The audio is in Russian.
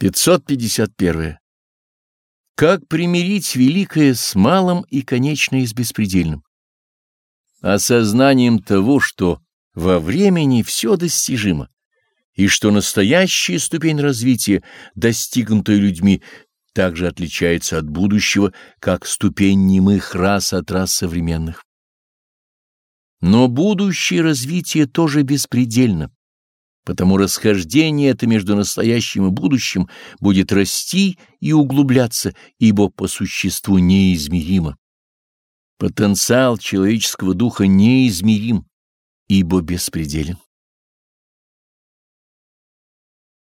551. Как примирить великое с малым и конечное с беспредельным? Осознанием того, что во времени все достижимо, и что настоящая ступень развития, достигнутая людьми, также отличается от будущего, как ступень немых рас от рас современных. Но будущее развитие тоже беспредельно Потому расхождение это между настоящим и будущим будет расти и углубляться, ибо по существу неизмеримо. Потенциал человеческого духа неизмерим, ибо беспределен.